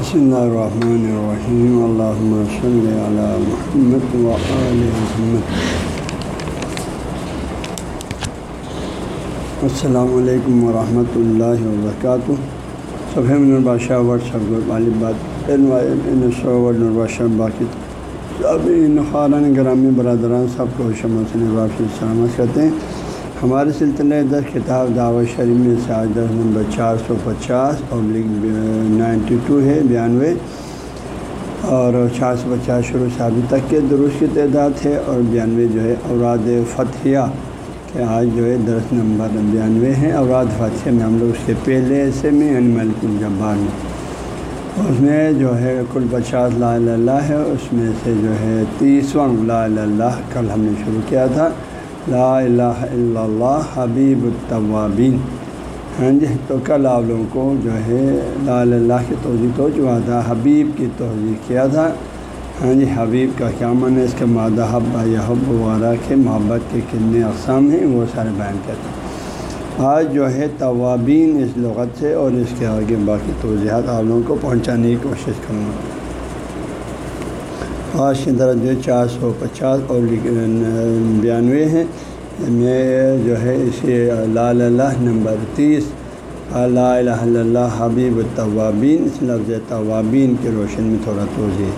بسم اللہ الرحمن الرحیم اللہم صلی علی محمد و آل محمد السلام علیکم ورحمۃ اللہ وبرکاتہ صفحہ نرباشہ ورڈ سب غالب بات نرباشہ باقی سب خارن گرامی برادران سب کو شمع سے سلامت کرتے ہیں ہمارے سلسلے دس کتاب دعوت شریف میں سے آج دس نمبر چار سو پچاس پبلک نائنٹی ٹو ہے، بیانوے۔ اور چار سو پچاس شروع سے ابھی تک کے درست کی تعداد ہے اور بیانوے جو ہے اوراد فتحیہ کہ آج جو ہے دس نمبر بیانوے ہیں۔ اوراد فتح میں ہم لوگ اس کے پہلے ایسے میں یعنی ملک الجبار میں۔ اس میں جو ہے کل پچاس لا اللہ ہے، اس میں سے جو ہے تیسواں لا اللہ، کل ہم نے شروع کیا تھا۔ لا الہ الا اللہ حبیب الطوابین ہاں جی تو کل آپ لوگوں کو جو ہے لا اللہ کی توضیع ہو چکا تھا حبیب کی توضیع کیا تھا؟ ہاں جی حبیب کا کیا من ہے؟ اس کے مادہ حب یا حب وغیرہ کے محبت کے کتنے اقسام ہیں، وہ سارے بیان کرتے ہیں آج جو ہے طوابین اس لغت سے اور اس کے آگے باقی توضیحات آپ لوگوں کو پہنچانے کی کوشش کروں گا۔ آج کی طرح جو چار سو پچاس اور بیانوے ہیں۔ میں جو ہے اسی لال اللہ نمبر تیس لا الہ الا اللہ حبیب الطوابین اس لفظ طوابین کے روشن میں تھوڑا توضیع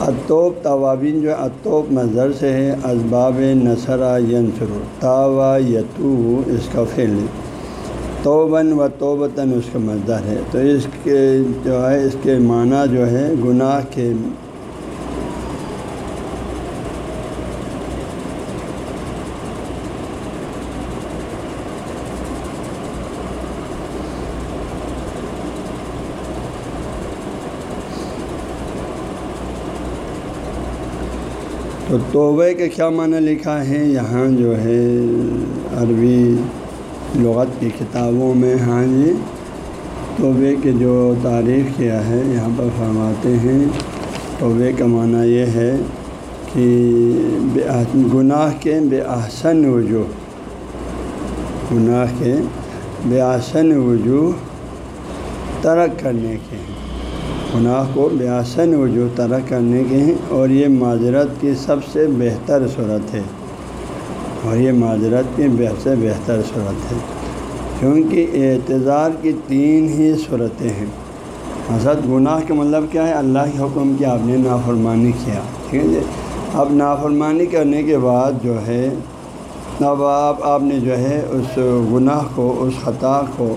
اتوب طوابین جو اتوب مظر سے ہے، اسباب نثرا ینسر تاوا یتو اس کا فعل توبن و توبتاً اس کا مزدر ہے۔ تو اس کے جو ہے اس کے معنی جو ہے گناہ کے تو توبے کے کیا معنی لکھا ہے؟ یہاں جو ہے عربی لغت کی کتابوں میں ہاں جی توبے کے جو تعریف کیا ہے، یہاں پر فرماتے ہیں توبے کا معنی یہ ہے کہ گناہ کے بے احسن وجوہ، گناہ کے بے احسن وجوہ ترک کرنے کے ہیں۔ گناہ کو بیاسن وجوہ ترک کرنے کے ہیں اور یہ معذرت کی سب سے بہتر صورت ہے۔ اور یہ معذرت کی سے بہتر صورت ہے۔ کیونکہ اعتظار کی تین ہی صورتیں ہیں۔ حسد گناہ کا مطلب کیا ہے؟ اللہ کے حکم کی آپ نے نافرمانی کیا، ٹھیک ہے جی؟ اب نافرمانی کرنے کے بعد جو ہے، اب آپ آپ نے جو ہے اس گناہ کو، اس خطا کو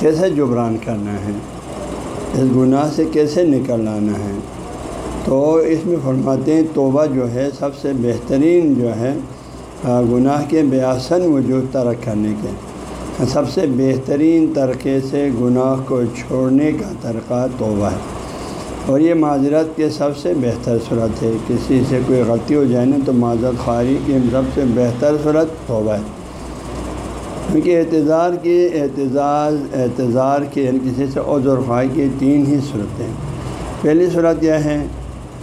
کیسے جبران کرنا ہے؟ اس گناہ سے کیسے نکل آنا ہے؟ تو اس میں فرماتے ہیں، توبہ جو ہے سب سے بہترین جو ہے گناہ کے بیاسن وجود ترک کرنے کے۔ سب سے بہترین طریقے سے گناہ کو چھوڑنے کا طریقہ توبہ ہے۔ اور یہ معذرت کے سب سے بہتر صورت ہے۔ کسی سے کوئی غلطی ہو جائے نا تو معذرت خواہی کی سب سے بہتر صورت توبہ ہے۔ کیونکہ اعتظار کی اعتزاز اعتظار کے یعنی کسی سے عذر خواہ کی تین ہی صورتیں پہلی صورت یہ ہے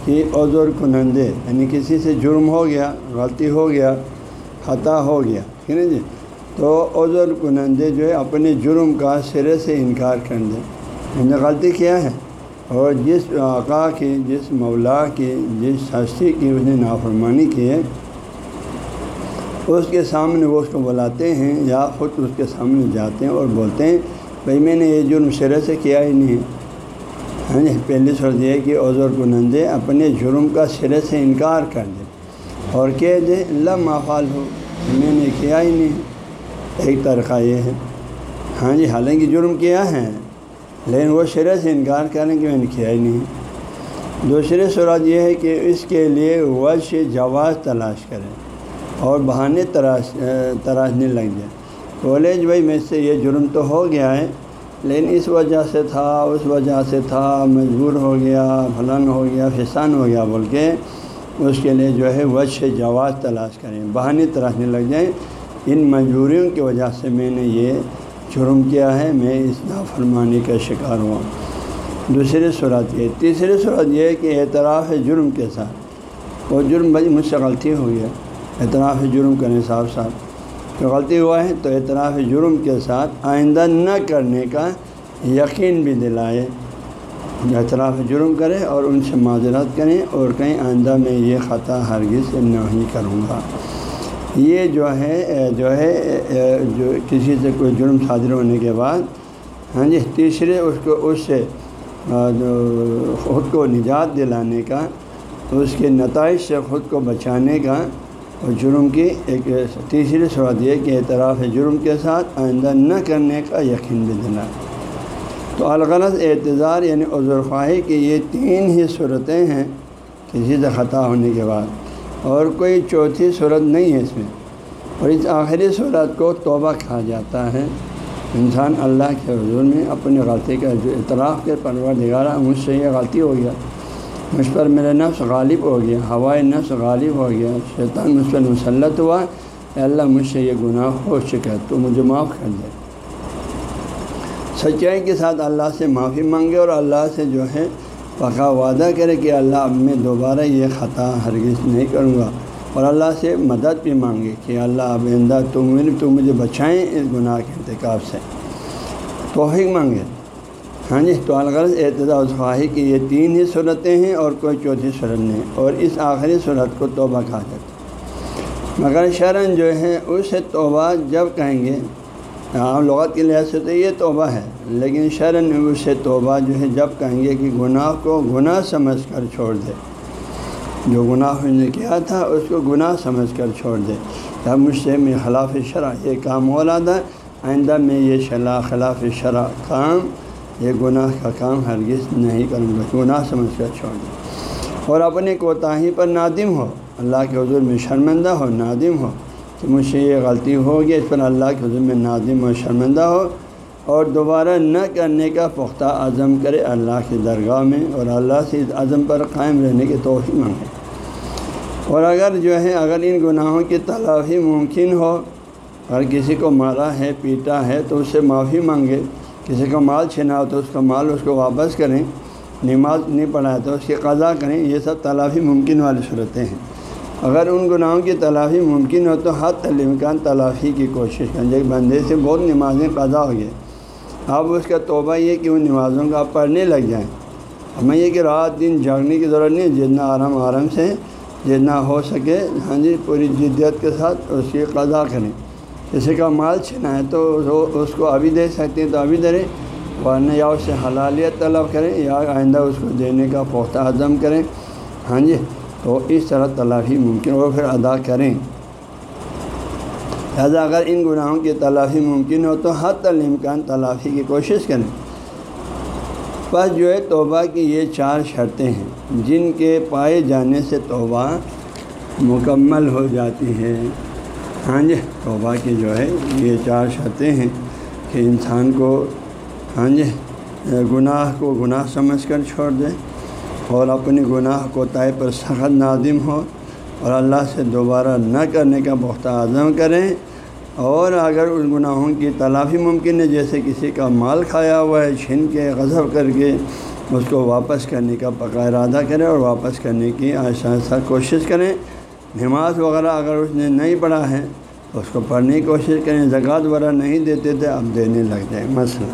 کہ عذر کنندے یعنی کسی سے جرم ہو گیا، غلطی ہو گیا، خطا ہو گیا، ٹھیک ہے جی؟ تو عذر کنندے جو ہے اپنے جرم کا سرے سے انکار کر دیں۔ انہوں نے غلطی کیا ہے اور جس آقا کی جس مولا کی جس ہستی کی اس نے نافرمانی کی ہے اس کے سامنے وہ اس کو بلاتے ہیں یا خود اس کے سامنے جاتے ہیں اور بولتے ہیں، بھائی میں نے یہ جرم شرح سے کیا ہی نہیں۔ ہاں جی پہلی صورت یہ ہے کہ عذر کنندے اپنے جرم کا سرے سے انکار کر دیں اور کہہ دے اللہ مافال ہو میں نے کیا ہی نہیں۔ ایک طریقہ یہ ہے۔ ہاں جی حالانکہ جرم کیا ہے، لیکن وہ شرح سے انکار کریں کہ میں نے کیا ہی نہیں۔ دوسری صورت یہ ہے کہ اس کے لیے وش جواز تلاش کریں۔ اور بہانے تراش تراشنے لگ جائے۔ کالج بھائی میں سے یہ جرم تو ہو گیا ہے، لیکن اس وجہ سے تھا، اس وجہ سے تھا، مجبور ہو گیا پھلن ہو گیا، فسان ہو گیا بول کے اس کے لیے جو ہے وش جواز تلاش کریں۔ بہانے تراشنے لگ جائیں۔ ان مجبوریوں کی وجہ سے میں نے یہ جرم کیا ہے، میں اس نافرمانی کا شکار ہوا۔ دوسری صورت یہ، تیسری صورت یہ ہے کہ اعتراف ہے جرم کے ساتھ۔ وہ جرم بھائی مجھ سے غلطی ہو گیا۔ اعتراف جرم کرنے صاحب صاحب۔ کہ غلطی ہوا ہے تو اعتراف جرم کے ساتھ آئندہ نہ کرنے کا یقین بھی دلائے۔ اعتراف جرم کرے اور ان سے معذرت کریں اور کہیں آئندہ میں یہ خطا ہرگز نہیں کروں گا۔ یہ جو ہے جو ہے، جو کسی سے کوئی جرم صادر ہونے کے بعد ہاں جی تیسرے اس کو، اس سے خود کو نجات دلانے کا، اس کے نتائج سے خود کو بچانے کا اور جرم کی ایک تیسری صورت یہ کہ اعتراف جرم کے ساتھ آئندہ نہ کرنے کا یقین بھی دلا۔ تو الغلط اعتظار یعنی عذر خواہی کی یہ تین ہی صورتیں ہیں کسی سے خطا ہونے کے بعد۔ اور کوئی چوتھی صورت نہیں ہے اس میں۔ اور اس آخری صورت کو توبہ کھا جاتا ہے۔ انسان اللہ کے حضور میں اپنی غلطی کا جو اعتراف کے پرور دگارہ مجھ سے یہ غلطی ہو گیا۔ مجھ پر میرا نفس غالب ہو گیا ہوائے نفس غالب ہو گیا، شیطان مجھ پر مسلط ہوا۔ اے اللہ، مجھ سے یہ گناہ ہو چکا تو مجھے معاف کر دے۔ سچائی کے ساتھ اللہ سے معافی مانگے اور اللہ سے جو ہے پکا وعدہ کرے کہ اللہ اب میں دوبارہ یہ خطا ہرگز نہیں کروں گا۔ اور اللہ سے مدد بھی مانگے کہ اللہ اب آئندہ تم تو مجھے بچائیں اس گناہ کے انتخاب سے۔ توحق مانگے۔ ہاں جی تو الغرض اعتداء خواہی کی یہ تین ہی صورتیں ہیں اور کوئی چوتھی صورت نہیں اور اس آخری صورت کو توبہ کہا جاتا مگر شرن جو ہے، اسے توبہ جب کہیں گے، عام لغت کے لحاظ سے تو یہ توبہ ہے، لیکن شرن اسے توبہ جو ہے جب کہیں گے کہ گناہ کو گناہ سمجھ کر چھوڑ دے۔ جو گناہ نے کیا تھا، اس کو گناہ سمجھ کر چھوڑ دے۔ جب مجھ سے میں خلاف شرح یہ کام ہو رہا تھا، آئندہ میں یہ شلا، خلاف شرح کام یہ گناہ کا کام ہرگز نہیں کروں گا، گناہ سمجھ کر چھوڑ دیں اور اپنی کوتاہی پر نادم ہو۔ اللہ کے حضور میں شرمندہ ہو، نادم ہو۔ کہ مجھ سے یہ غلطی ہوگی اس پر اللہ کے حضور میں نادم و شرمندہ ہو۔ اور دوبارہ نہ کرنے کا پختہ عزم کرے اللہ کی درگاہ میں اور اللہ سے اس عزم پر قائم رہنے کی توفیق مانگے۔ اور اگر جو ہے، اگر ان گناہوں کی تلافی ممکن ہو، اگر کسی کو مارا ہے، پیٹا ہے، تو اس سے معافی مانگے۔ کسی کا مال چھینا ہو تو اس کا مال اس کو واپس کریں، نماز نہیں پڑھائے تو اس کی قضا کریں، یہ سب تلافی ممکن والی صورتیں ہیں۔ اگر ان گناہوں کی تلافی ممکن ہو تو حد الامکان تلافی کی کوشش کریں۔ ایک بندے سے بہت نمازیں قضا ہو گئے، اب اس کا توبہ یہ کہ ان نمازوں کا آپ پڑھنے لگ جائیں۔ ہمیں یہ کہ رات دن جاگنے کی ضرورت نہیں، جتنا آرام آرام سے، جتنا ہو سکے ہاں جی پوری جدت کے ساتھ اس کی قضا کریں۔ کسی کا مال چھنا ہے تو اس کو ابھی دے سکتے ہیں تو ابھی دے ورنہ یا اس سے حلالیت طلب کریں یا آئندہ اس کو دینے کا پختہ عزم کریں۔ ہاں جی تو اس طرح تلافی ممکن ہو پھر ادا کریں۔ لہٰذا اگر ان گناہوں کی تلافی ممکن ہو تو حد الامکان تلافی کی کوشش کریں۔ بس جو ہے توبہ کی یہ چار شرطیں ہیں، جن کے پائے جانے سے توبہ مکمل ہو جاتی ہے۔ ہاں جی توبہ کی جو ہے، یہ چار شرطیں ہیں کہ انسان کو ہاں جی گناہ کو گناہ سمجھ کر چھوڑ دے اور اپنی گناہ کو طے پر سخت نادم ہو اور اللہ سے دوبارہ نہ کرنے کا بختہ عزم کریں اور اگر ان گناہوں کی تلافی ممکن ہے، جیسے کسی کا مال کھایا ہوا ہے چھین کے، غضب کر کے اس کو واپس کرنے کا پکا ارادہ کریں اور واپس کرنے کی آہستہ آہستہ کوشش کریں۔ نماز وغیرہ اگر اس نے نہیں پڑھا ہے تو اس کو پڑھنے کی کوشش کریں، زکوٰۃ وغیرہ نہیں دیتے تھے اب دینے لگ جائے مسئلہ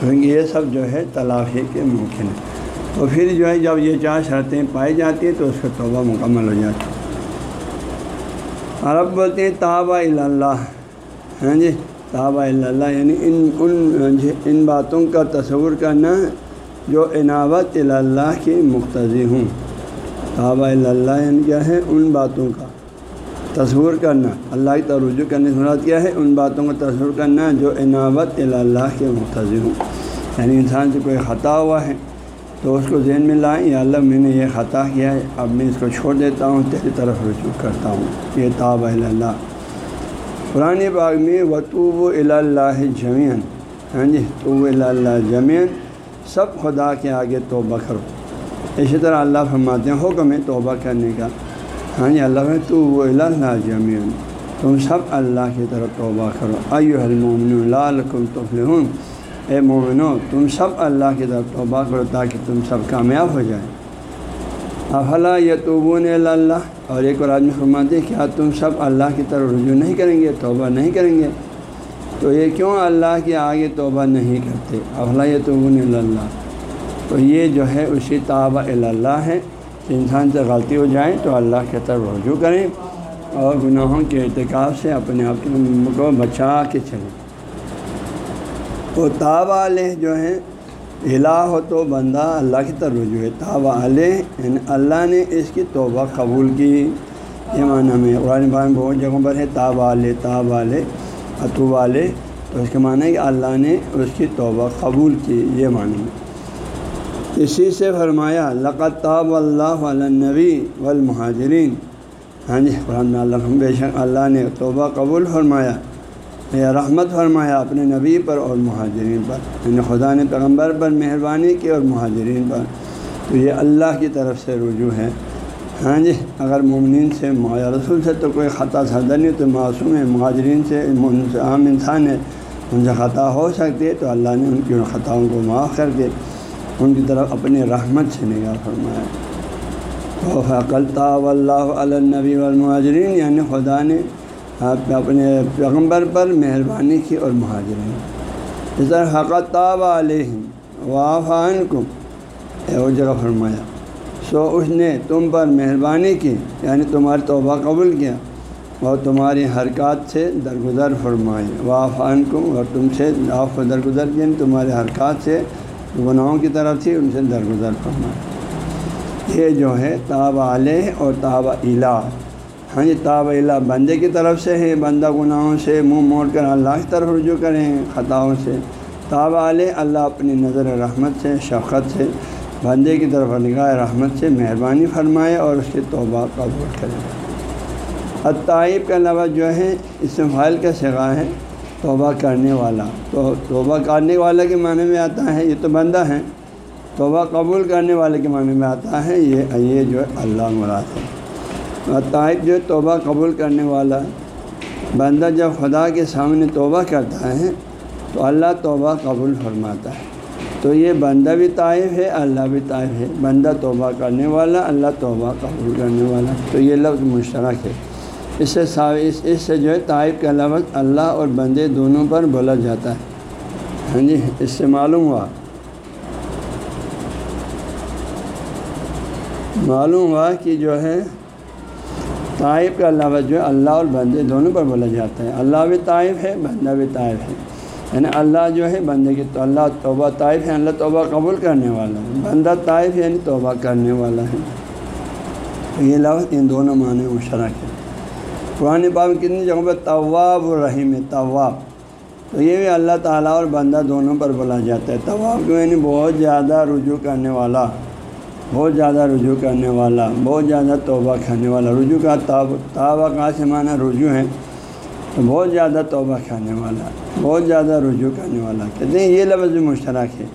کیونکہ یہ سب جو ہے تلافی کے ممکن ہے تو پھر جو ہے جب یہ چار شرطیں پائی جاتی ہیں تو اس کا توبہ مکمل ہو جاتی ہے۔ عرب بولتے ہیں تابہ اللہ۔ ہاں جی تابہ اللہ یعنی ان ان ہاں جی، ان باتوں کا تصور کرنا جو عناوت اللہ کی مختصی ہوں۔ تابہ اللہ یعنی کیا ہے؟ ان باتوں کا تصور کرنا۔ اللہ کی توجہ کرنے کی مراد کیا ہے؟ ان باتوں کا تصور کرنا جو عناوت اللہ کے مختصر ہوں یعنی انسان سے کوئی خطا ہوا ہے تو اس کو ذہن میں لائیں، یا اللہ میں نے یہ خطا کیا ہے، اب میں اس کو چھوڑ دیتا ہوں، تیری طرف رجوع کرتا ہوں۔ یہ تاب اللہ قرآن باغ میں وطوب و اللہ جمین ہاں جی تو اللہ جمین سب خدا کے آگے توبہ کرو۔ اسی طرح اللہ فرماتے ہیں، حکم ہے توبہ کرنے کا۔ ہاں جی اللہ تو وہ اللہ جمین تم سب اللہ کی طرف توبہ کرو۔ ایو المومن لال کم تفلحون۔ اے مومنو، تم سب اللہ کی طرف توبہ کرو تاکہ تم سب کامیاب ہو جائیں افلا یتوبون اللہ؟ اور ایک اور آدمی فرماتے ہیں، کیا تم سب اللہ کی طرف رجوع نہیں کریں گے، توبہ نہیں کریں گے؟ تو یہ کیوں اللہ کے آگے توبہ نہیں کرتے؟ افلا یتوبون اللہ؟ تو یہ جو ہے اسی تابہ اللہ ہے۔ کہ انسان سے غلطی ہو جائے تو اللہ کے طرف رجوع کریں اور گناہوں کے ارتکاب سے اپنے آپ کو بچا کے چلیں۔ وہ تاب علیہ جو ہیں الہ ہو تو بندہ اللہ کی طرف رجوع ہے۔ تاب علیہ یعنی اللہ نے اس کی توبہ قبول کی۔ یہ معنی میں قرآن میں بہت جگہوں پر ہے تاب علیہ تاب علیہ اطوب والے تو اس کے معنی ہے کہ اللہ نے اس کی توبہ قبول کی۔ یہ معنی میں اسی سے فرمایا لقت تاب اللہ نبی والمہاجرین۔ ہاں جی قرآن اللہ بے شک اللہ نے توبہ قبول فرمایا۔ یا رحمت فرمایا اپنے نبی پر اور مہاجرین پر۔ یعنی خدا نے پیغمبر پر مہربانی کی اور مہاجرین پر۔ تو یہ اللہ کی طرف سے رجوع ہے۔ ہاں جی اگر ممنین سے رسول سے تو کوئی خطا سردر نہیں، تو معصوم ہے، مہاجرین سے عام انسان ہے۔ ان سے خطا ہو سکتی ہے، تو اللہ نے ان کی ان خطاؤں کو معاف کر کے ان کی طرف اپنی رحمت سے نگاہ فرمایا۔ تو فقلتا اللہ علنبی والمہاجرین یعنی خدا نے آپ اپنے پیغمبر پر مہربانی کی اور مہاجرین۔ اس طرح حقت تاب علیہ وافان کو وہ جگہ فرمایا۔ سو اس نے تم پر مہربانی کی یعنی تمہاری توبہ قبول کیا اور تمہاری حرکات سے درگزر فرمائی۔ وافان کو اور تم سے آف درگزر کی یعنی تمہاری حرکات سے گناہوں کی طرف تھی ان سے درگزر فرمائے یہ جو ہے تاب علیہ اور تاب الہ۔ ہاں جی تاب الہ بندے کی طرف سے ہے بندہ گناہوں سے منہ موڑ کر اللہ کی طرف رجوع کریں، خطاؤں سے۔ تاب علیہ اللہ اپنی نظر رحمت سے، شفقت سے، بندے کی طرف نگاہ رحمت سے مہربانی فرمائے اور اس کی توبہ قبول کرے۔ عطائب کا لفظ جو ہے اس فائل کا سگا ہے۔ توبہ کرنے والا۔ تو توبہ کرنے والا کے معنی میں آتا ہے یہ تو بندہ ہے۔ توبہ قبول کرنے والے کے معنی میں آتا ہے یہ یہ جو ہے اللہ مراد ہے۔ طائب جو توبہ قبول کرنے والا۔ بندہ جب خدا کے سامنے توبہ کرتا ہے تو اللہ توبہ قبول فرماتا ہے۔ تو یہ بندہ بھی طائف ہے، اللہ بھی طائف ہے۔ بندہ توبہ کرنے والا، اللہ توبہ قبول کرنے والا۔ تو یہ لفظ مشترک ہے۔ اس سے اس اس سے جو ہے طائف کا لفظ اللہ اور بندے دونوں پر بولا جاتا ہے۔ ہاں جی اس سے معلوم ہوا۔ معلوم ہوا کہ جو ہے طائف کا لفظ جو ہے اللہ اور بندے دونوں پر بولا جاتا ہے۔ اللہ بھی طائف ہے، بندہ بھی طائف ہے۔ یعنی اللہ جو ہے بندے کی تو اللہ توبہ طائف ہے، اللہ توبہ قبول کرنے والا ہے۔ بندہ طائف یعنی توبہ کرنے والا ہے۔ یہ لفظ ان دونوں معنی مشرق ہے۔ قرآن پاک کتنی جگہوں پہ طواب الرحیم ہے طواب تو یہ بھی اللہ تعالیٰ اور بندہ دونوں پر بولا جاتا ہے۔ طواب کو یعنی بہت زیادہ رجوع کرنے والا، بہت زیادہ رجوع کرنے والا، بہت زیادہ توبہ کرنے والا۔ رجوع کا توبہ کہاں سے معنی رجوع ہے۔ تو بہت زیادہ توبہ کرنے والا، بہت زیادہ رجوع کرنے والا۔ کہتے ہیں یہ لفظ مشترک ہے۔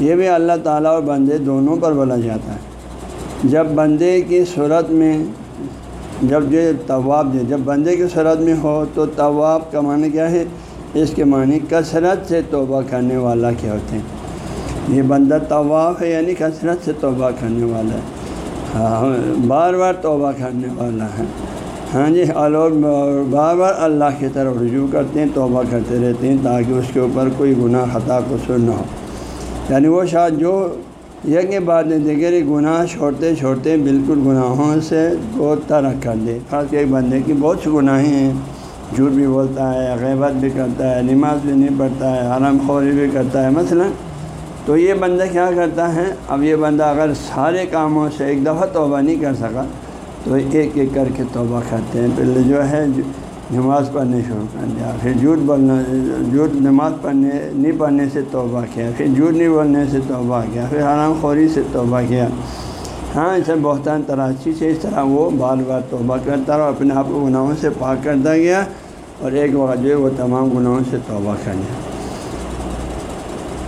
یہ بھی اللہ تعالیٰ اور بندے دونوں پر بولا جاتا ہے۔ جب بندے کی صورت میں جب جو طواب جو جب بندے کی صورت میں ہو تو طواب کا معنی کیا ہے؟ اس کے معنی کثرت سے توبہ کرنے والا کیا ہوتے ہیں؟ یہ بندہ طواف ہے یعنی کثرت سے توبہ کرنے والا ہے۔ ہاں, ہاں، بار بار توبہ کرنے والا ہے۔ ہاں جی اور بار بار اللہ کی طرف رجوع کرتے ہیں، توبہ کرتے رہتے ہیں تاکہ اس کے اوپر کوئی گناہ، خطا، قصور نہ ہو۔ یعنی وہ شاید جو یہ کہ بعد میں دیکھے گناہ چھوڑتے چھوڑتے بالکل گناہوں سے کو ترک کر دے خاص ایک بندے کی بہت سی گناہیں ہیں۔ جھوٹ بھی بولتا ہے، غیبت بھی کرتا ہے، نماز بھی نہیں پڑھتا ہے حرم خوری بھی کرتا ہے۔ مثلا تو یہ بندہ کیا کرتا ہے؟ اب یہ بندہ اگر سارے کاموں سے ایک دفعہ توبہ نہیں کر سکا تو ایک ایک کر کے توبہ کرتے ہیں۔ پہلے جو ہے نماز پڑھنے شروع کر دیا۔ پھر جھوٹ بولنا، جھوٹ نماز پڑھنے، نہیں پڑھنے سے توبہ کیا۔ پھر جھوٹ نہیں بولنے سے توبہ کیا۔ پھر حرام خوری سے توبہ کیا۔ ہاں اسے بہتان تراشی سے اس طرح وہ بار بار توبہ کرتا رہا۔ اپنے آپ کو گناہوں سے پاک کرتا گیا اور ایک وقت جو ہے وہ تمام گناہوں سے توبہ کر لیا۔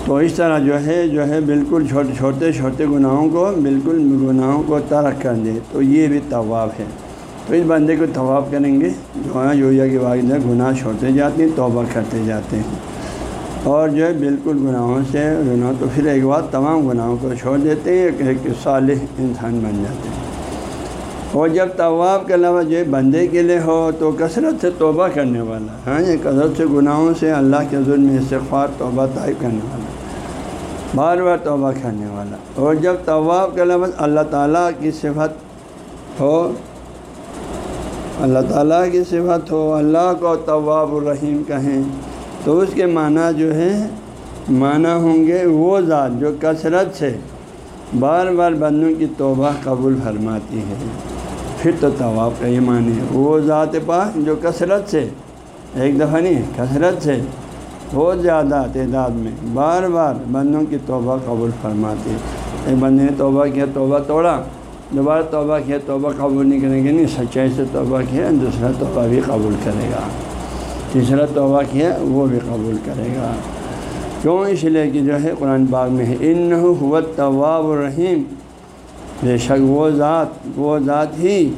تو اس طرح جو ہے جو ہے بالکل چھوٹے چھوٹے چھوٹے گناہوں کو، بالکل گناہوں کو ترک کر دے۔ تو یہ بھی طواب ہے۔ تو اس بندے کو طواف کریں گے، جو ہے یویا کے واقع گناہ چھوڑتے جاتے ہیں، توبہ کرتے جاتے ہیں۔ اور جو ہے، بالکل گناہوں سے گناہ، تو پھر ایک بار تمام گناہوں کو چھوڑ دیتے ہیں، ایک صالح انسان بن جاتے ہیں۔ اور جب طواف کے علاوہ جو بندے کے لیے ہو، تو کثرت سے توبہ کرنے والا ہاں یہ کثرت سے گناہوں سے اللہ کے ظلم، استغفار، توبہ طائب کرنے والا، بار بار توبہ کرنے والا۔ اور جب طواف کا لفظ اللہ تعالیٰ کی صفت ہو اللہ تعالیٰ کی صفت ہو اللہ کو طواب الرحیم کہیں تو اس کے معنی جو ہے، معنی ہوں گے وہ ذات جو کثرت سے بار بار بندوں کی توبہ قبول فرماتی ہے۔ پھر تو طواف کا یہ معنی ہے۔ وہ ذات پاک جو کثرت سے، ایک دفعہ نہیں، کثرت سے بہت زیادہ تعداد میں بار بار بندوں کی توبہ قبول فرماتی ہے۔ ایک بندے نے توبہ کیا، توبہ توڑا۔ دوبارہ توبہ کیا، توبہ قبول نہیں کریں گے، نہیں، سچائی سے توبہ کیا، دوسرا توبہ بھی قبول کرے گا۔ تیسرا توبہ کیا، وہ بھی قبول کرے گا۔ کیوں؟ اس لیے کہ جو ہے قرآن باغ میں ہے ان حوت طواب الرحیم۔ بے شک وہ ذات وہ ذات ہی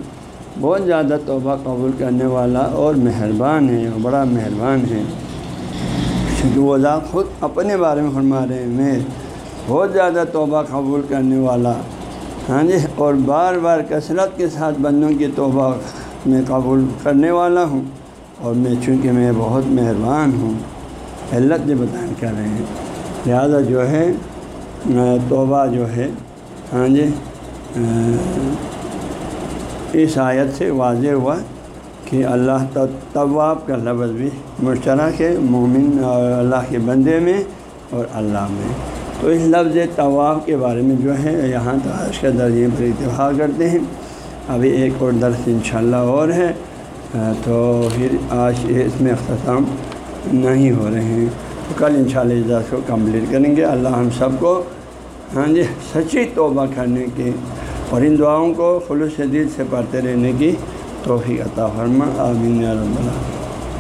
بہت زیادہ توبہ قبول کرنے والا اور مہربان ہے اور بڑا مہربان ہے۔ کیونکہ وہ ذات خود اپنے بارے میں فرما رہے ہیں، میں بہت زیادہ توبہ قبول کرنے والا ہاں جی اور بار بار کثرت کے ساتھ بندوں کی توبہ میں قبول کرنے والا ہوں، اور میں چونکہ میں بہت مہربان ہوں علت جو بیان کر رہے ہیں۔ لہٰذا جو ہے توبہ جو ہے ہاں جی اس آیت سے واضح ہوا کہ اللہ طواب کا لفظ بھی مشترک ہے، مومن اور اللہ کے بندے میں اور اللہ میں۔ تو اس لفظ طواف کے بارے میں جو ہے، یہاں آج کے درجے پر اتفاق کرتے ہیں۔ ابھی ایک اور درس انشاءاللہ اور ہے۔ تو پھر آج اس میں اختتام نہیں ہو رہے ہیں۔ تو کل ان شاء اللہ کو کمپلیٹ کریں گے۔ اللہ ہم سب کو ہاں جی سچی توبہ کرنے کی اور ان دعاؤں کو خلوص دل سے پڑھتے رہنے کی توفیق عطا فرما۔ آمین رب اللہ